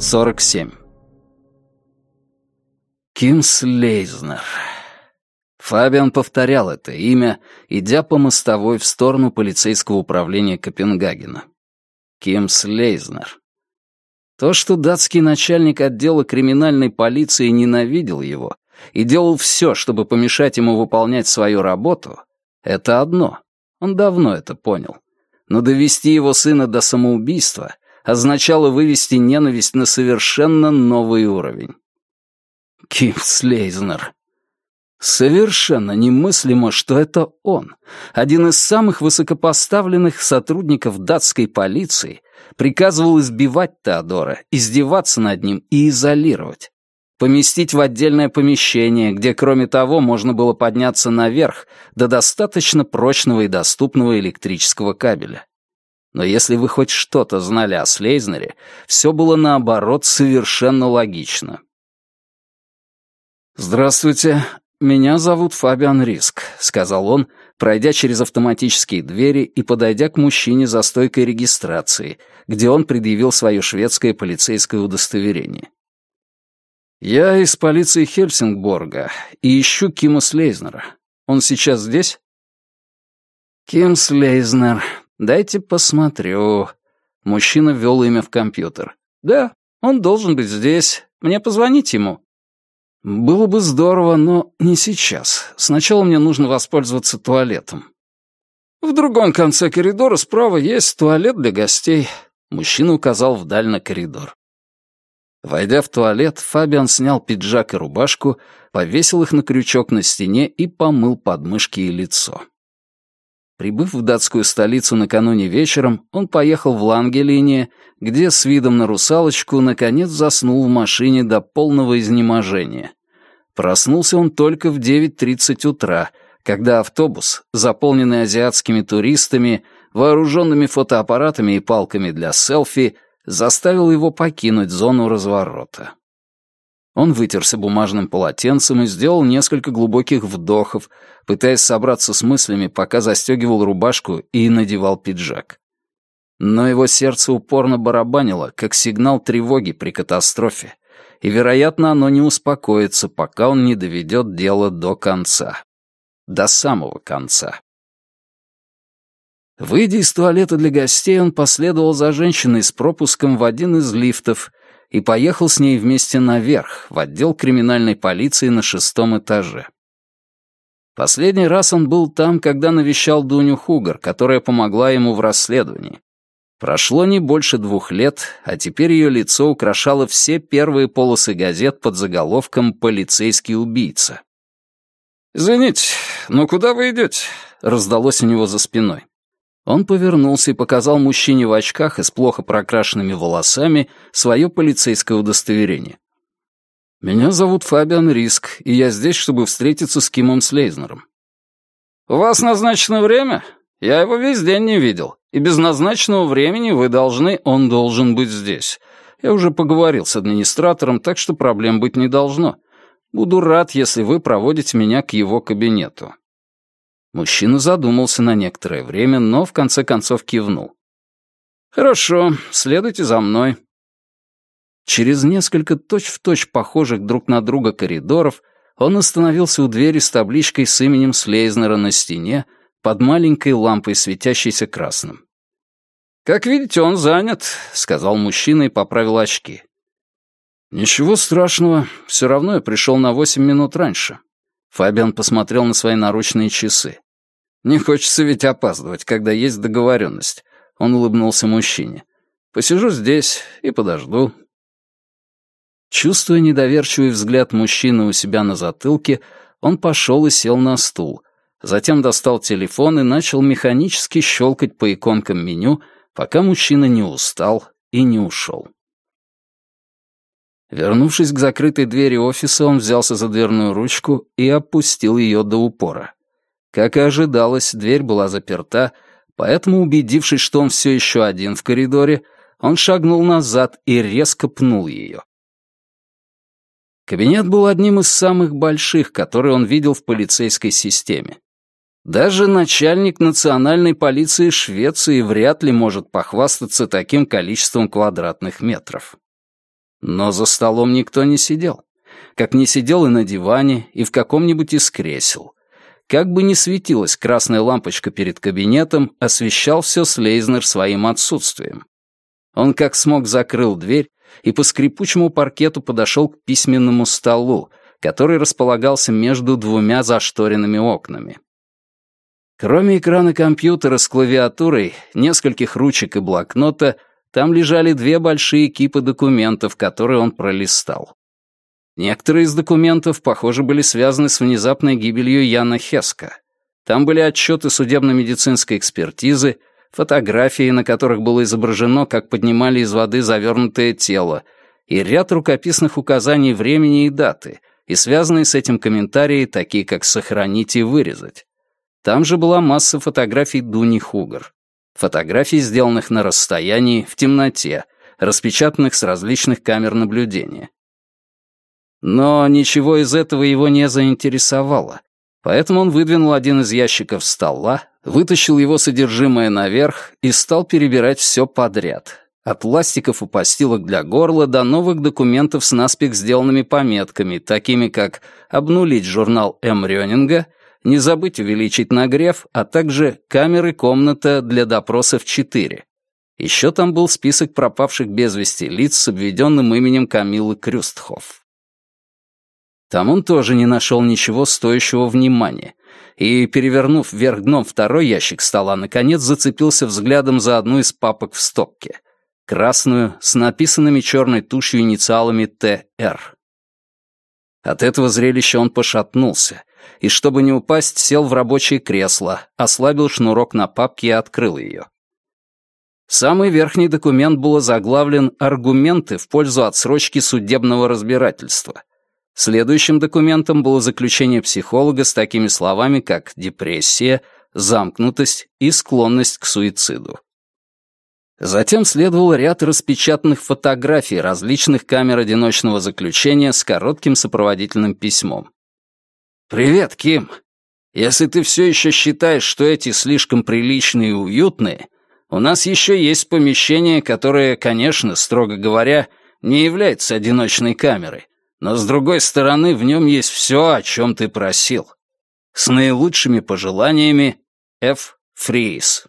Сорок семь. Ким Слейзнер. Фабиан повторял это имя, идя по мостовой в сторону полицейского управления Копенгагена. Ким Слейзнер. То, что датский начальник отдела криминальной полиции ненавидел его и делал все, чтобы помешать ему выполнять свою работу, это одно. Он давно это понял. Но довести его сына до самоубийства означало вывести ненависть на совершенно новый уровень. Ким Слейзнер. Совершенно немыслимо, что это он, один из самых высокопоставленных сотрудников датской полиции, приказывал избивать Теодора, издеваться над ним и изолировать. Поместить в отдельное помещение, где, кроме того, можно было подняться наверх до достаточно прочного и доступного электрического кабеля. Но если вы хоть что-то знали о Слейзнере, все было наоборот совершенно логично. «Здравствуйте, меня зовут Фабиан Риск», — сказал он, пройдя через автоматические двери и подойдя к мужчине за стойкой регистрации, где он предъявил свое шведское полицейское удостоверение. «Я из полиции Хельсингборга и ищу Кима Слейзнера. Он сейчас здесь?» «Ким Слейзнер. Дайте посмотрю». Мужчина ввел имя в компьютер. «Да, он должен быть здесь. Мне позвонить ему?» «Было бы здорово, но не сейчас. Сначала мне нужно воспользоваться туалетом». «В другом конце коридора справа есть туалет для гостей», — мужчина указал вдаль на коридор. Войдя в туалет, Фабиан снял пиджак и рубашку, повесил их на крючок на стене и помыл подмышки и лицо. Прибыв в датскую столицу накануне вечером, он поехал в Лангелине, где с видом на русалочку наконец заснул в машине до полного изнеможения. Проснулся он только в 9.30 утра, когда автобус, заполненный азиатскими туристами, вооруженными фотоаппаратами и палками для селфи, заставил его покинуть зону разворота. Он вытерся бумажным полотенцем и сделал несколько глубоких вдохов, пытаясь собраться с мыслями, пока застегивал рубашку и надевал пиджак. Но его сердце упорно барабанило, как сигнал тревоги при катастрофе, и, вероятно, оно не успокоится, пока он не доведет дело до конца. До самого конца. Выйдя из туалета для гостей, он последовал за женщиной с пропуском в один из лифтов и поехал с ней вместе наверх, в отдел криминальной полиции на шестом этаже. Последний раз он был там, когда навещал Дуню Хугар, которая помогла ему в расследовании. Прошло не больше двух лет, а теперь ее лицо украшало все первые полосы газет под заголовком «Полицейский убийца». «Извините, но куда вы идете?» — раздалось у него за спиной. Он повернулся и показал мужчине в очках и с плохо прокрашенными волосами свое полицейское удостоверение. «Меня зовут Фабиан Риск, и я здесь, чтобы встретиться с Кимом Слейзнером». «У вас назначено время? Я его весь день не видел. И без назначенного времени вы должны... Он должен быть здесь. Я уже поговорил с администратором, так что проблем быть не должно. Буду рад, если вы проводите меня к его кабинету. Мужчина задумался на некоторое время, но в конце концов кивнул. «Хорошо, следуйте за мной». Через несколько точь-в-точь точь похожих друг на друга коридоров он остановился у двери с табличкой с именем Слейзнера на стене под маленькой лампой, светящейся красным. «Как видите, он занят», — сказал мужчина и поправил очки. «Ничего страшного, все равно я пришел на восемь минут раньше». Фабиан посмотрел на свои наручные часы. «Не хочется ведь опаздывать, когда есть договоренность». Он улыбнулся мужчине. «Посижу здесь и подожду». Чувствуя недоверчивый взгляд мужчины у себя на затылке, он пошел и сел на стул. Затем достал телефон и начал механически щелкать по иконкам меню, пока мужчина не устал и не ушел. Вернувшись к закрытой двери офиса, он взялся за дверную ручку и опустил ее до упора. Как и ожидалось, дверь была заперта, поэтому, убедившись, что он все еще один в коридоре, он шагнул назад и резко пнул ее. Кабинет был одним из самых больших, которые он видел в полицейской системе. Даже начальник национальной полиции Швеции вряд ли может похвастаться таким количеством квадратных метров. Но за столом никто не сидел. Как не сидел и на диване, и в каком-нибудь из кресел. Как бы ни светилась красная лампочка перед кабинетом, освещал все Слейзнер своим отсутствием. Он как смог закрыл дверь и по скрипучему паркету подошел к письменному столу, который располагался между двумя зашторенными окнами. Кроме экрана компьютера с клавиатурой, нескольких ручек и блокнота, там лежали две большие кипы документов, которые он пролистал. Некоторые из документов, похоже, были связаны с внезапной гибелью Яна Хеска. Там были отчеты судебно-медицинской экспертизы, фотографии, на которых было изображено, как поднимали из воды завернутое тело, и ряд рукописных указаний времени и даты, и связанные с этим комментарии, такие как «сохранить» и «вырезать». Там же была масса фотографий Дуни Хугар. Фотографий, сделанных на расстоянии, в темноте, распечатанных с различных камер наблюдения. Но ничего из этого его не заинтересовало, поэтому он выдвинул один из ящиков стола, вытащил его содержимое наверх и стал перебирать все подряд. От ластиков и постилок для горла до новых документов с наспех сделанными пометками, такими как «обнулить журнал М. Рёнинга», «не забыть увеличить нагрев», а также «камеры комната для допросов 4». Еще там был список пропавших без вести лиц с обведенным именем Камилы Крюстхоф. Там он тоже не нашел ничего стоящего внимания, и, перевернув вверх дном второй ящик стола, наконец зацепился взглядом за одну из папок в стопке. Красную, с написанными черной тушью инициалами «ТР». От этого зрелища он пошатнулся, и, чтобы не упасть, сел в рабочее кресло, ослабил шнурок на папке и открыл ее. Самый верхний документ был заглавлен «Аргументы в пользу отсрочки судебного разбирательства», Следующим документом было заключение психолога с такими словами, как депрессия, замкнутость и склонность к суициду. Затем следовал ряд распечатанных фотографий различных камер одиночного заключения с коротким сопроводительным письмом. «Привет, Ким. Если ты все еще считаешь, что эти слишком приличные и уютные, у нас еще есть помещение, которое, конечно, строго говоря, не является одиночной камерой, но с другой стороны в нем есть все, о чем ты просил. С наилучшими пожеланиями, Ф. Фриз.